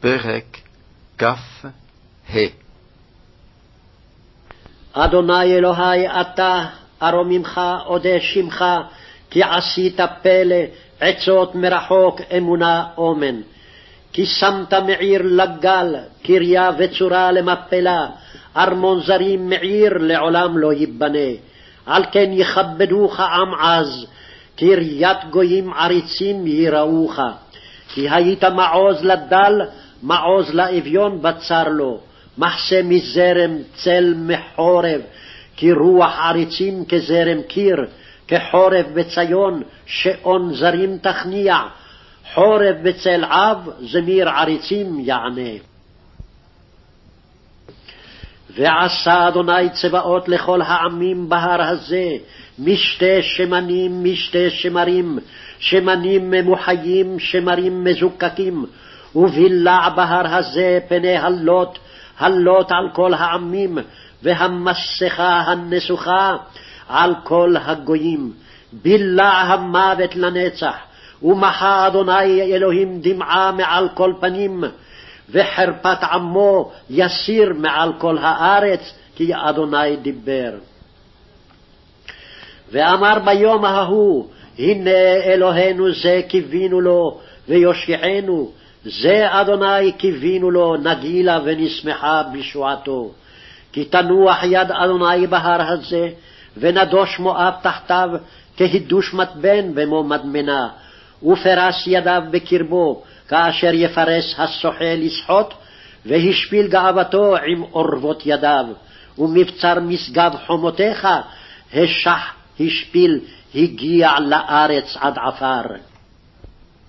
פרק כ"ה אדוני אלוהי אתה, ארוממך אודה שמך, כי עשית פלא, עצות מרחוק אמונה אומן. כי שמת מעיר לגל, קריה וצורה למפלה, ארמון זרים מעיר לעולם לא ייבנה. על כן יכבדוך עם עז, קריית גויים עריצים ייראוך. כי היית מעוז לדל, מעוז לאביון בצר לו, מחסה מזרם צל מחורב, כי רוח עריצים כזרם קיר, כחורב בציון, שעון זרים תכניע, חורב בצל עב, זמיר עריצים יענה. ועשה אדוני צבאות לכל העמים בהר הזה, משתה שמנים, משתה שמרים, שמנים ממוחיים, שמרים מזוקקים, ובילע בהר הזה פני הלוט, הלוט על כל העמים, והמסכה הנסוכה על כל הגויים. בילע המוות לנצח, ומחה אדוני אלוהים דמעה מעל כל פנים, וחרפת עמו יסיר מעל כל הארץ, כי אדוני דיבר. ואמר ביום ההוא, הנה אלוהינו זה קיווינו לו, ויושיענו, זה אדוני קיווינו לו, נגילה ונשמחה בשועתו. כי תנוח יד אדוני בהר הזה, ונדוש מואב תחתיו, כהידוש מתבן במו מדמנה, ופרס ידיו בקרבו, כאשר יפרס השוחה לשחוט, והשפיל גאוותו עם אורבות ידיו, ומבצר משגב חומותיך, השח, השפיל, הגיע לארץ עד עפר.